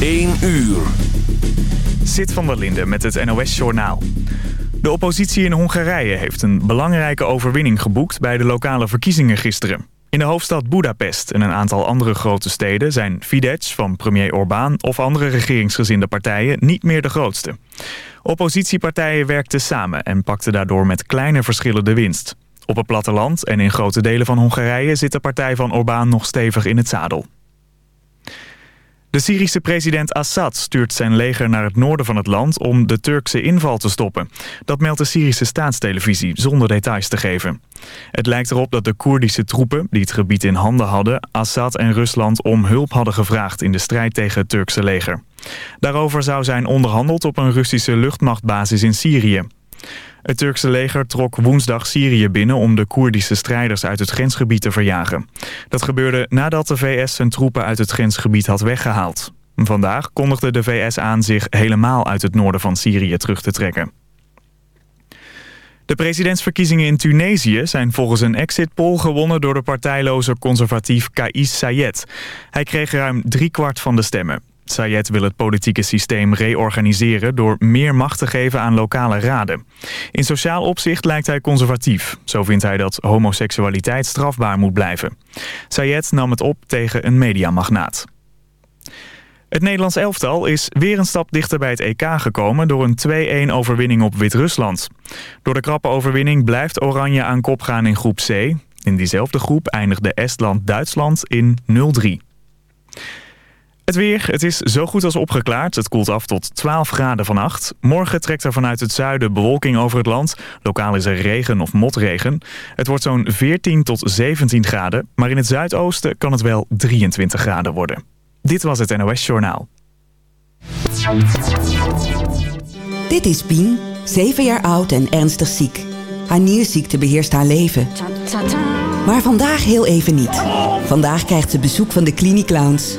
1 uur. Zit van der Linde met het NOS-journaal. De oppositie in Hongarije heeft een belangrijke overwinning geboekt... bij de lokale verkiezingen gisteren. In de hoofdstad Budapest en een aantal andere grote steden... zijn Fidesz van premier Orbán of andere regeringsgezinde partijen... niet meer de grootste. Oppositiepartijen werkten samen en pakten daardoor met kleine verschillen de winst. Op het platteland en in grote delen van Hongarije... zit de partij van Orbán nog stevig in het zadel. De Syrische president Assad stuurt zijn leger naar het noorden van het land om de Turkse inval te stoppen. Dat meldt de Syrische staatstelevisie zonder details te geven. Het lijkt erop dat de Koerdische troepen, die het gebied in handen hadden, Assad en Rusland om hulp hadden gevraagd in de strijd tegen het Turkse leger. Daarover zou zijn onderhandeld op een Russische luchtmachtbasis in Syrië. Het Turkse leger trok woensdag Syrië binnen om de Koerdische strijders uit het grensgebied te verjagen. Dat gebeurde nadat de VS zijn troepen uit het grensgebied had weggehaald. Vandaag kondigde de VS aan zich helemaal uit het noorden van Syrië terug te trekken. De presidentsverkiezingen in Tunesië zijn volgens een exit poll gewonnen door de partijloze conservatief Kais Sayed. Hij kreeg ruim driekwart van de stemmen. Sayed wil het politieke systeem reorganiseren door meer macht te geven aan lokale raden. In sociaal opzicht lijkt hij conservatief. Zo vindt hij dat homoseksualiteit strafbaar moet blijven. Sayed nam het op tegen een mediamagnaat. Het Nederlands elftal is weer een stap dichter bij het EK gekomen... door een 2-1 overwinning op Wit-Rusland. Door de krappe overwinning blijft Oranje aan kop gaan in groep C. In diezelfde groep eindigde Estland-Duitsland in 0-3. Het weer, het is zo goed als opgeklaard. Het koelt af tot 12 graden vannacht. Morgen trekt er vanuit het zuiden bewolking over het land. Lokaal is er regen of motregen. Het wordt zo'n 14 tot 17 graden. Maar in het zuidoosten kan het wel 23 graden worden. Dit was het NOS Journaal. Dit is Pien, 7 jaar oud en ernstig ziek. Haar nierziekte beheerst haar leven. Maar vandaag heel even niet. Vandaag krijgt ze bezoek van de Cliniclowns.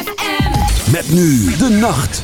Met nu de nacht.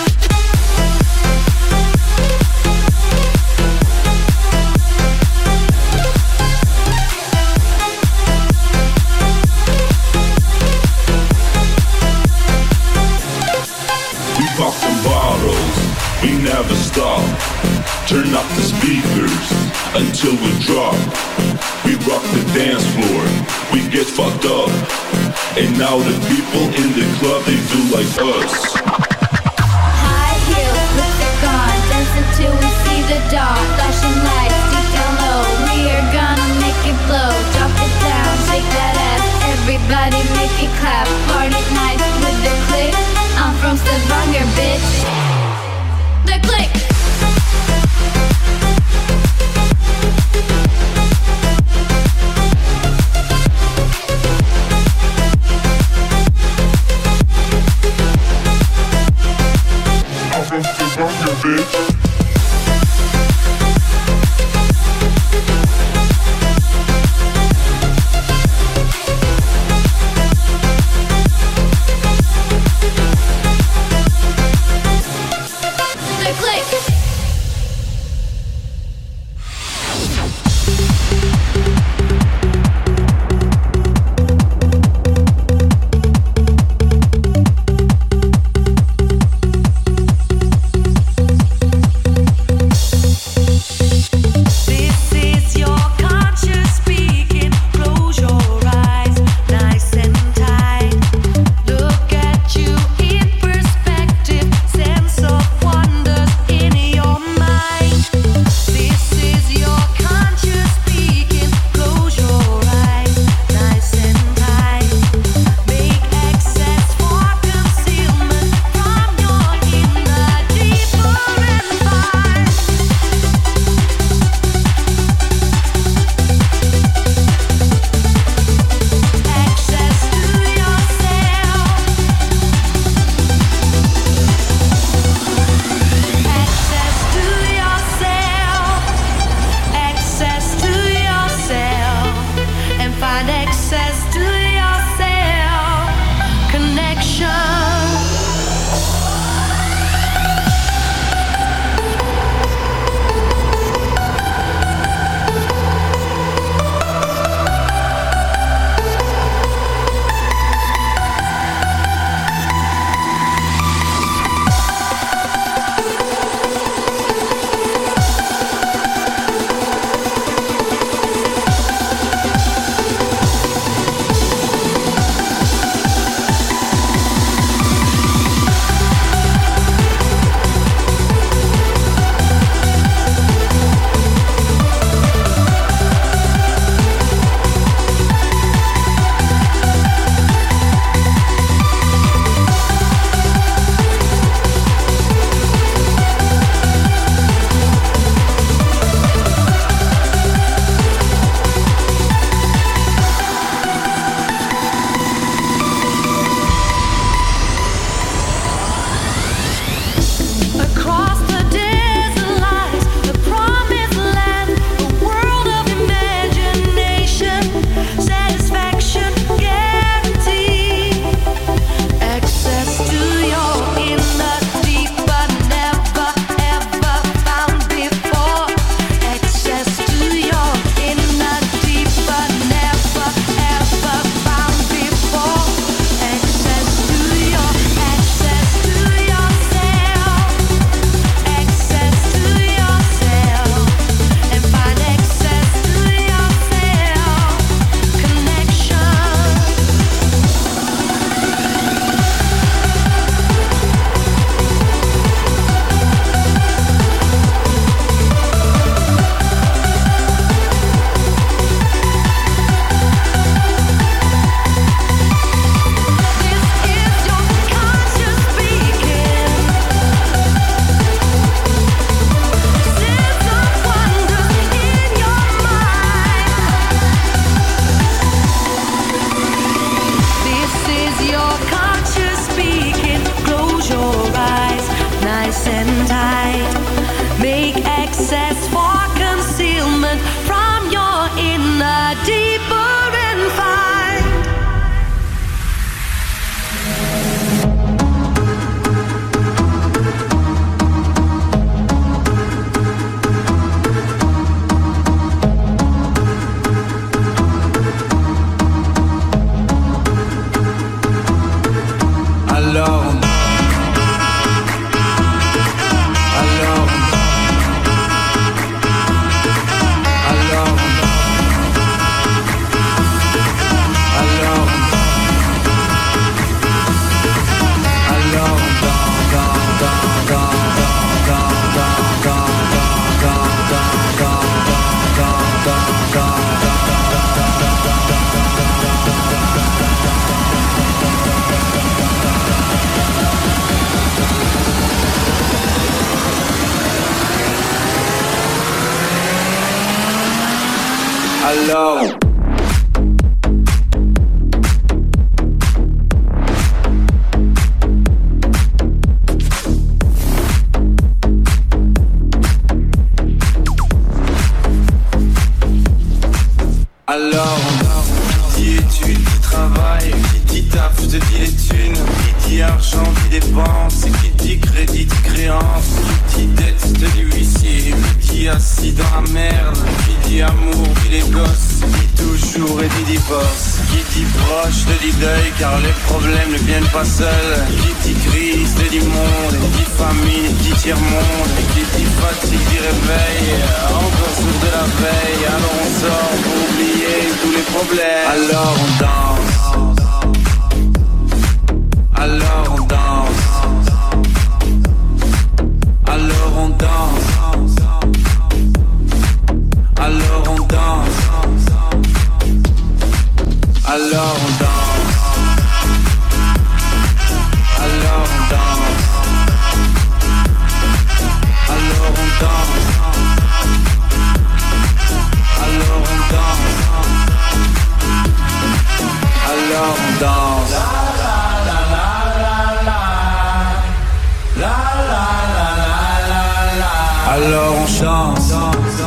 Alors on chante.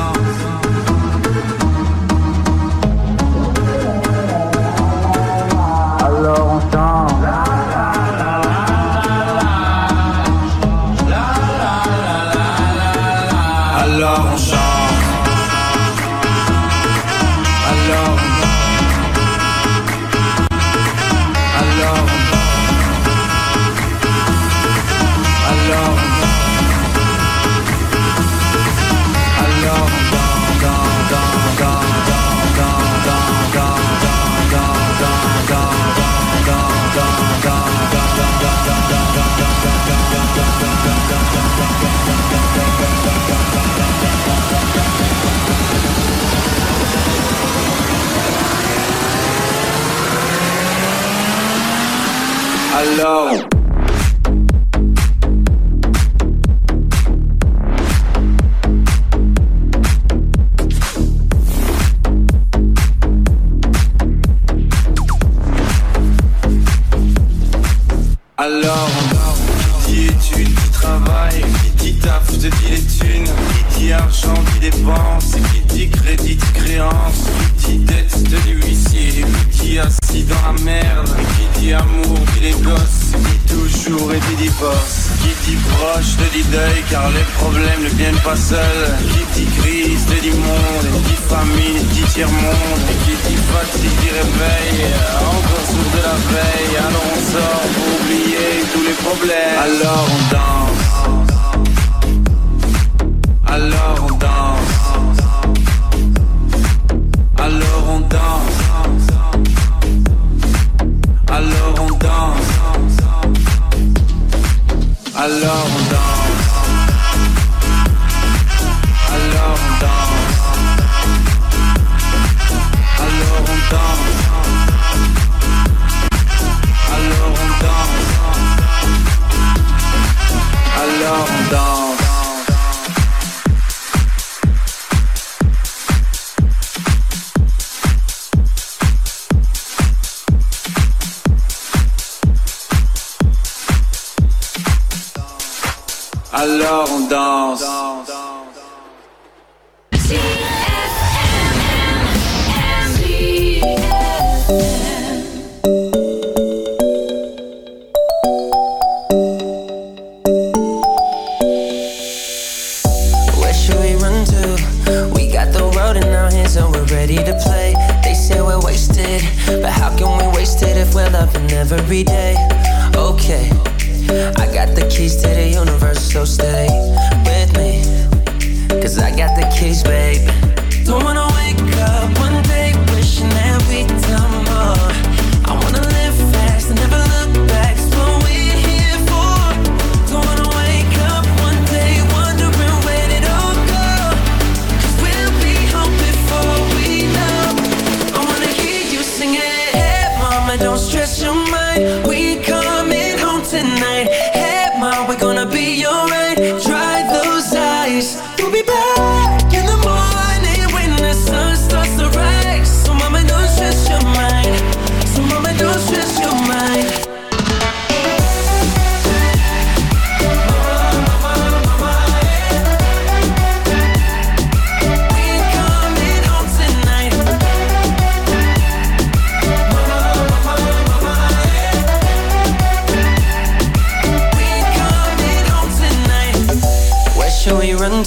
Hello. a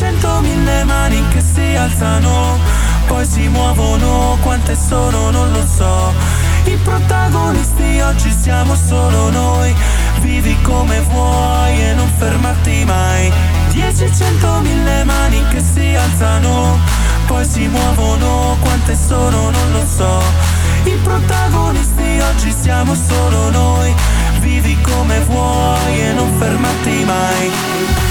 Dieci e centomila mani che si alzano, poi si muovono, quante sono non lo so. I protagonisti oggi siamo solo noi, vivi come vuoi e non fermarti mai. Dieci e centomila mani che si alzano, poi si muovono, quante sono non lo so. I protagonisti oggi siamo solo noi, vivi come vuoi e non fermarti mai.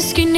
Skin.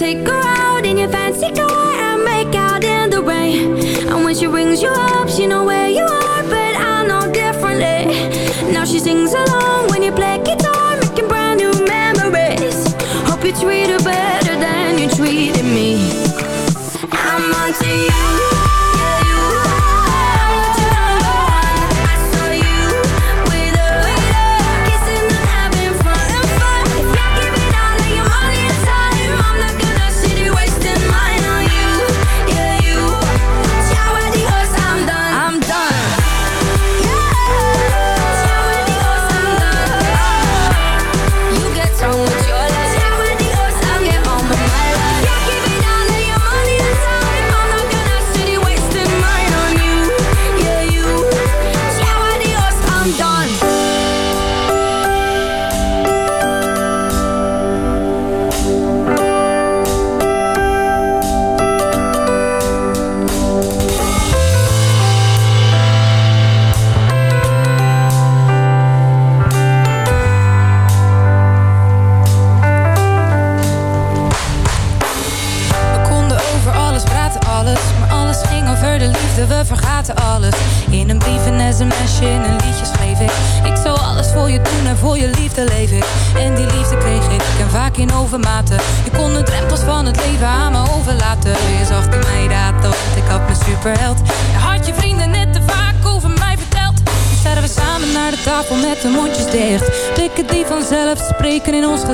Take her out in your fancy car and make out in the rain. And when she rings you up, she know where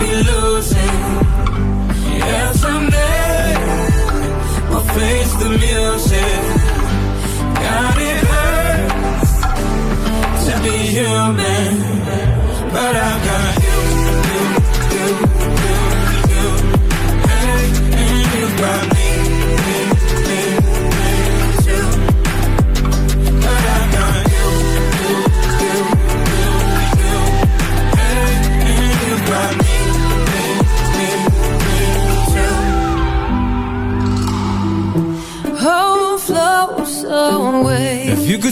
be losing.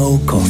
smoke.